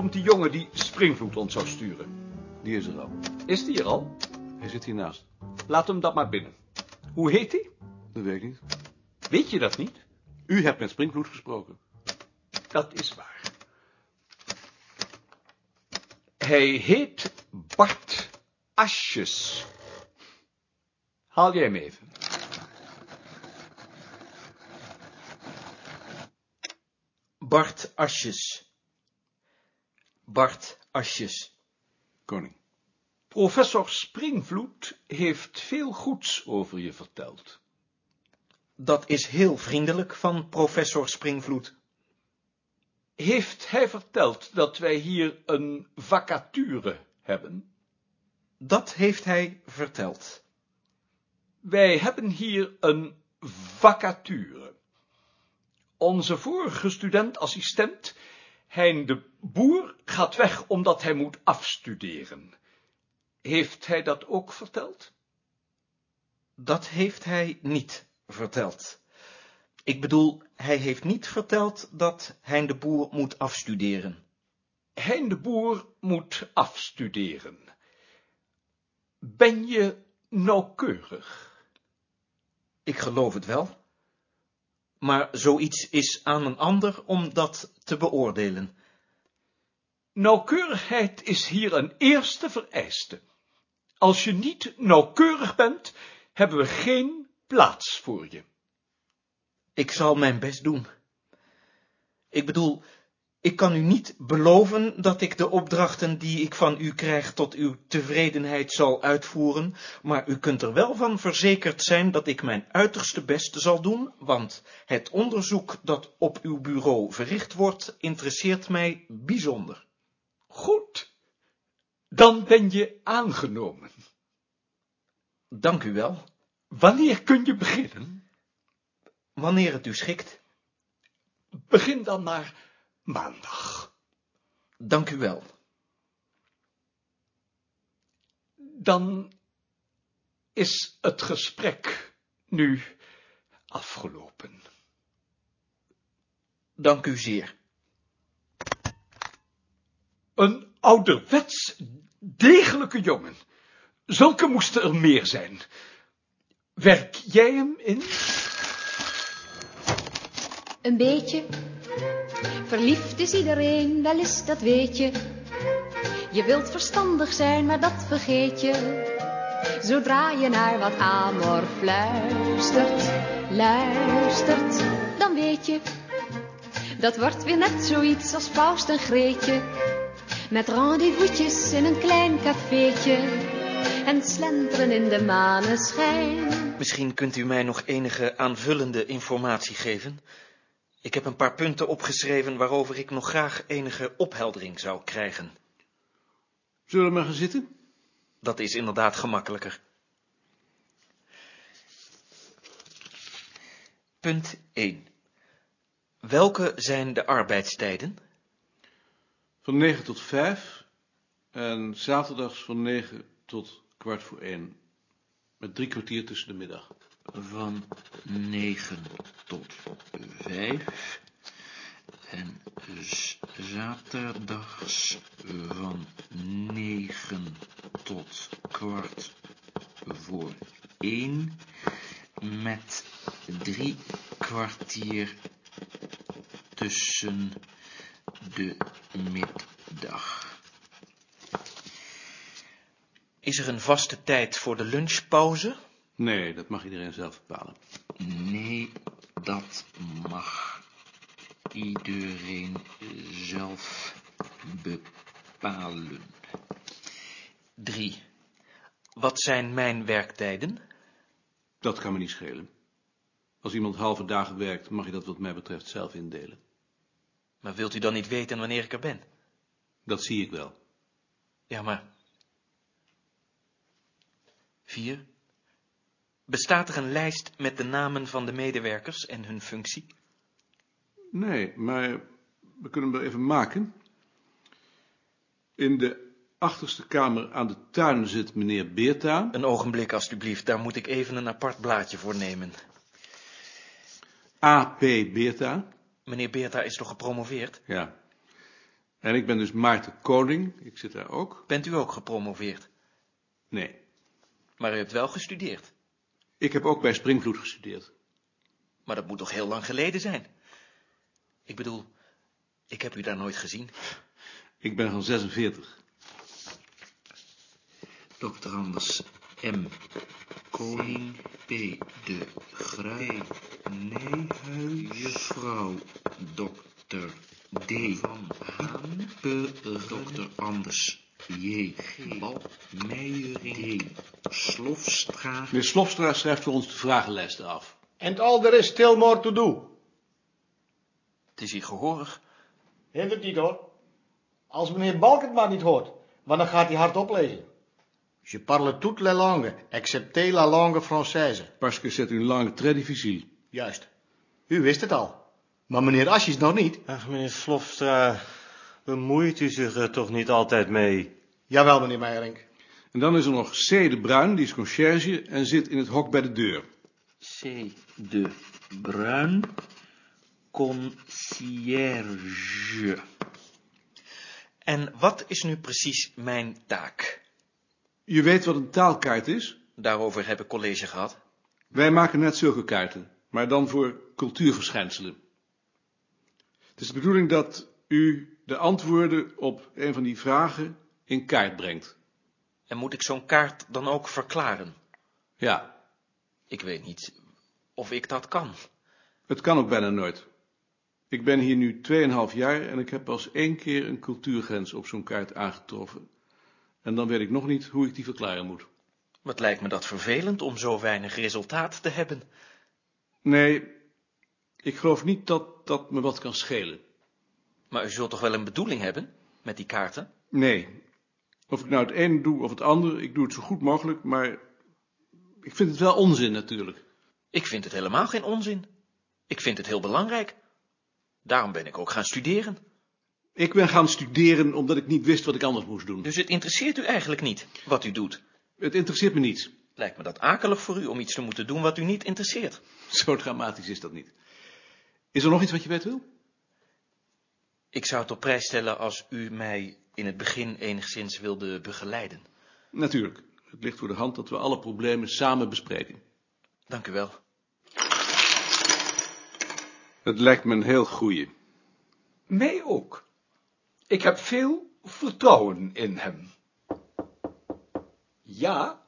komt die jongen die Springvloed ons zou sturen? Die is er al. Is die er al? Hij zit hiernaast. Laat hem dat maar binnen. Hoe heet hij? Dat weet ik niet. Weet je dat niet? U hebt met Springvloed gesproken. Dat is waar. Hij heet Bart Asjes. Haal jij hem even. Bart Asjes. Bart Asjes. Koning. Professor Springvloed heeft veel goeds over je verteld. Dat is heel vriendelijk van professor Springvloed. Heeft hij verteld dat wij hier een vacature hebben? Dat heeft hij verteld. Wij hebben hier een vacature. Onze vorige student-assistent, Hein de Boer, gaat weg omdat hij moet afstuderen. Heeft hij dat ook verteld? Dat heeft hij niet verteld. Ik bedoel, hij heeft niet verteld dat Hein de Boer moet afstuderen. Hein de Boer moet afstuderen. Ben je nauwkeurig? Ik geloof het wel. Maar zoiets is aan een ander om dat te beoordelen. Nauwkeurigheid is hier een eerste vereiste. Als je niet nauwkeurig bent, hebben we geen plaats voor je. Ik zal mijn best doen. Ik bedoel, ik kan u niet beloven dat ik de opdrachten die ik van u krijg tot uw tevredenheid zal uitvoeren, maar u kunt er wel van verzekerd zijn dat ik mijn uiterste best zal doen, want het onderzoek dat op uw bureau verricht wordt, interesseert mij bijzonder. Goed, dan ben je aangenomen. Dank u wel. Wanneer kun je beginnen? Wanneer het u schikt. Begin dan maar maandag. Dank u wel. Dan is het gesprek nu afgelopen. Dank u zeer. Een ouderwets degelijke jongen. Zulke moesten er meer zijn. Werk jij hem in? Een beetje. Verliefd is iedereen, wel is dat weet je. Je wilt verstandig zijn, maar dat vergeet je. Zodra je naar wat amor fluistert, luistert, dan weet je. Dat wordt weer net zoiets als Faust en Greetje. Met rendezvous'tjes in een klein cafeetje. En slenteren in de maneschijn. Misschien kunt u mij nog enige aanvullende informatie geven. Ik heb een paar punten opgeschreven waarover ik nog graag enige opheldering zou krijgen. Zullen we maar gaan zitten? Dat is inderdaad gemakkelijker. Punt 1. Welke zijn de arbeidstijden? Van 9 tot 5 en zaterdags van 9 tot kwart voor 1. Met drie kwartier tussen de middag. Van 9 tot 5 en zaterdags van 9 tot kwart voor 1 met drie kwartier tussen de middag. Is er een vaste tijd voor de lunchpauze? Nee, dat mag iedereen zelf bepalen. Nee, dat mag iedereen zelf bepalen. 3. Wat zijn mijn werktijden? Dat kan me niet schelen. Als iemand halve dagen werkt, mag je dat wat mij betreft zelf indelen. Maar wilt u dan niet weten wanneer ik er ben? Dat zie ik wel. Ja, maar... 4. Bestaat er een lijst met de namen van de medewerkers en hun functie? Nee, maar we kunnen hem er even maken. In de achterste kamer aan de tuin zit meneer Beerta. Een ogenblik, alstublieft. Daar moet ik even een apart blaadje voor nemen. A.P. Beerta. Meneer Beerta is toch gepromoveerd? Ja. En ik ben dus Maarten Koning. Ik zit daar ook. Bent u ook gepromoveerd? Nee. Maar u hebt wel gestudeerd. Ik heb ook bij Springvloed gestudeerd. Maar dat moet toch heel lang geleden zijn? Ik bedoel, ik heb u daar nooit gezien. Ik ben van 46. Dokter Anders M. Koning P. de Grij. Nijhuis. Juffrouw Dokter D. Van Haan. Dokter Anders J. Bal. Meijering. D. Slofstra. Meneer Slofstra schrijft voor ons de vragenlijsten af. And all there is still more to do. Het is hier gehoorig. Hindert niet hoor. Als meneer Balk het maar niet hoort, want dan gaat hij hard oplezen. Je parle toute la langue, excepté la langue française. Parce que c'est une langue très difficile. Juist. U wist het al. Maar meneer Asjes nog niet. Ach, meneer Slofstra, bemoeit u zich er toch niet altijd mee? Jawel, meneer Meijerink. En dan is er nog C. de Bruin, die is conciërge en zit in het hok bij de deur. C. de Bruin. Concierge. En wat is nu precies mijn taak? Je weet wat een taalkaart is? Daarover heb ik college gehad. Wij maken net zulke kaarten, maar dan voor cultuurverschijnselen. Het is de bedoeling dat u de antwoorden op een van die vragen in kaart brengt. En moet ik zo'n kaart dan ook verklaren? Ja, Ik weet niet of ik dat kan. het kan ook bijna nooit. Ik ben hier nu 2,5 jaar en ik heb pas één keer een cultuurgrens op zo'n kaart aangetroffen. En dan weet ik nog niet hoe ik die verklaren moet. Wat lijkt me dat vervelend om zo weinig resultaat te hebben. Nee, ik geloof niet dat dat me wat kan schelen. Maar u zult toch wel een bedoeling hebben met die kaarten? Nee, of ik nou het ene doe of het andere, ik doe het zo goed mogelijk, maar ik vind het wel onzin natuurlijk. Ik vind het helemaal geen onzin. Ik vind het heel belangrijk. Daarom ben ik ook gaan studeren. Ik ben gaan studeren omdat ik niet wist wat ik anders moest doen. Dus het interesseert u eigenlijk niet wat u doet. Het interesseert me niets. Lijkt me dat akelig voor u om iets te moeten doen wat u niet interesseert. Zo dramatisch is dat niet. Is er nog iets wat je weten wil? Ik zou het op prijs stellen als u mij in het begin enigszins wilde begeleiden. Natuurlijk. Het ligt voor de hand dat we alle problemen samen bespreken. Dank u wel. Het lijkt me een heel goeie. Mij ook. Ik heb veel vertrouwen in hem. Ja,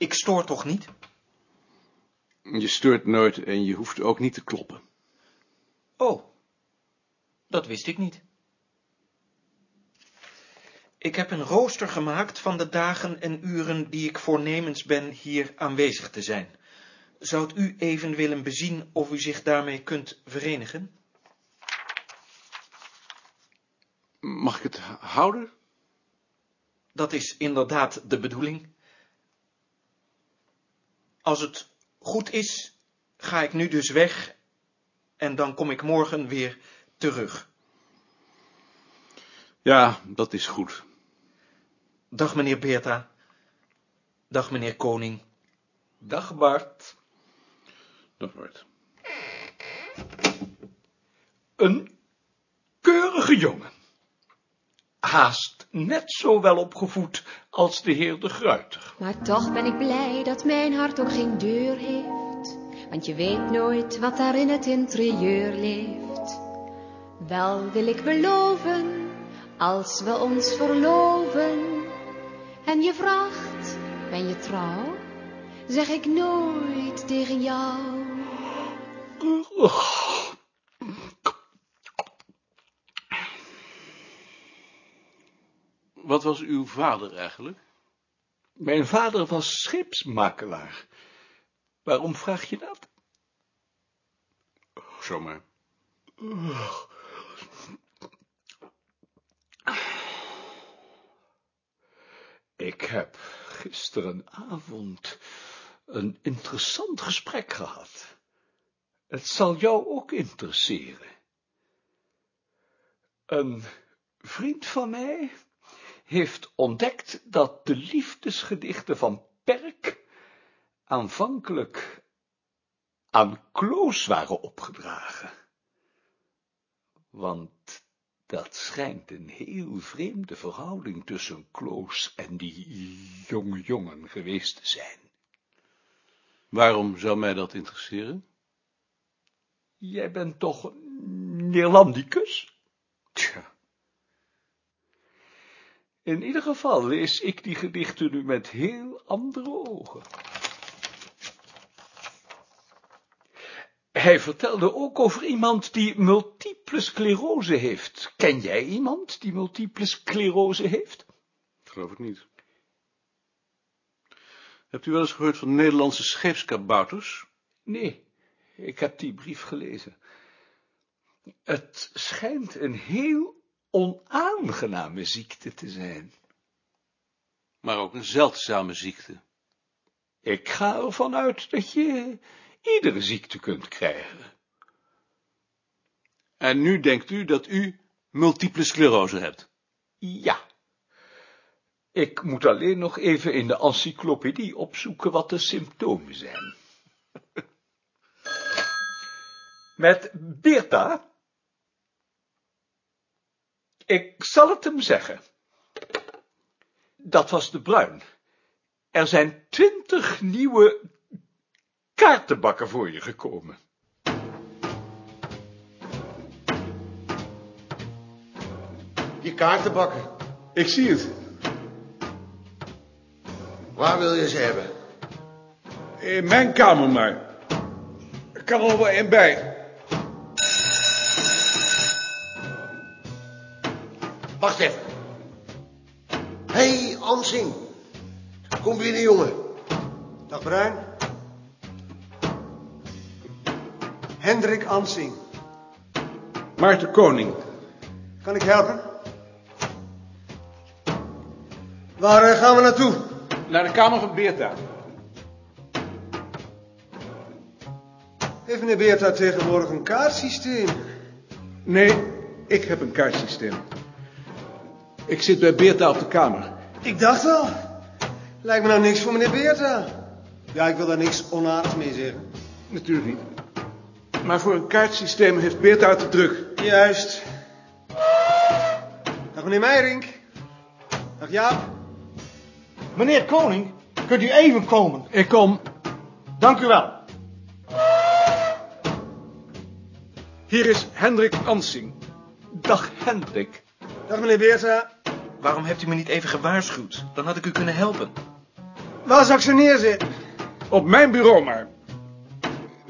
Ik stoor toch niet? Je steurt nooit en je hoeft ook niet te kloppen. Oh, dat wist ik niet. Ik heb een rooster gemaakt van de dagen en uren die ik voornemens ben hier aanwezig te zijn. Zou u even willen bezien of u zich daarmee kunt verenigen? Mag ik het houden? Dat is inderdaad de bedoeling. Als het goed is, ga ik nu dus weg en dan kom ik morgen weer terug. Ja, dat is goed. Dag meneer Beerta. Dag meneer Koning. dag Bart. Dat wordt. Een keurige jongen. Haast net zo wel opgevoed als de heer de Gruiter. Maar toch ben ik blij dat mijn hart ook geen deur heeft. Want je weet nooit wat daar in het interieur leeft. Wel wil ik beloven, als we ons verloven. En je vraagt, ben je trouw? Zeg ik nooit tegen jou. Wat was uw vader eigenlijk? Mijn vader was scheepsmakelaar. Waarom vraag je dat? Zomaar. Ik heb gisterenavond een interessant gesprek gehad. Het zal jou ook interesseren. Een vriend van mij heeft ontdekt dat de liefdesgedichten van Perk aanvankelijk aan Kloos waren opgedragen. Want dat schijnt een heel vreemde verhouding tussen Kloos en die jonge jongen geweest te zijn. Waarom zou mij dat interesseren? Jij bent toch Neerlandicus? Tja. In ieder geval lees ik die gedichten nu met heel andere ogen. Hij vertelde ook over iemand die multiple sclerose heeft. Ken jij iemand die multiple sclerose heeft? Geloof ik niet. Hebt u wel eens gehoord van Nederlandse scheepskabouters? Nee, ik heb die brief gelezen. Het schijnt een heel onaangename ziekte te zijn. Maar ook een zeldzame ziekte. Ik ga ervan uit dat je iedere ziekte kunt krijgen. En nu denkt u dat u multiple sclerose hebt? Ja. Ik moet alleen nog even in de encyclopedie opzoeken wat de symptomen zijn. Met Beerta? Ik zal het hem zeggen. Dat was de Bruin. Er zijn twintig nieuwe kaartenbakken voor je gekomen. Die kaartenbakken. Ik zie het. Waar wil je ze hebben? In mijn kamer maar. Er kan er nog wel één bij. Wacht even. Hé, hey, Ansing. Kom binnen, jongen. Dag Bruin. Hendrik Ansing. Maarten Koning. Kan ik helpen? Waar eh, gaan we naartoe? Naar de kamer van Beerta. Heeft meneer Beerta tegenwoordig een kaartsysteem? Nee, ik heb een kaartsysteem. Ik zit bij Beerta op de kamer. Ik dacht al. Lijkt me nou niks voor meneer Beerta. Ja, ik wil daar niks onaardigs mee zeggen. Natuurlijk niet. Maar voor een kaartsysteem heeft Beerta het te druk. Juist. Dag meneer Meijering. Dag Jaap. Meneer Koning, kunt u even komen? Ik kom. Dank u wel. Hier is Hendrik Ansing. Dag Hendrik. Dag meneer Beerta. Waarom hebt u me niet even gewaarschuwd? Dan had ik u kunnen helpen. Waar zou ik ze neerzetten? Op mijn bureau maar.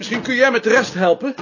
Misschien kun jij met de rest helpen?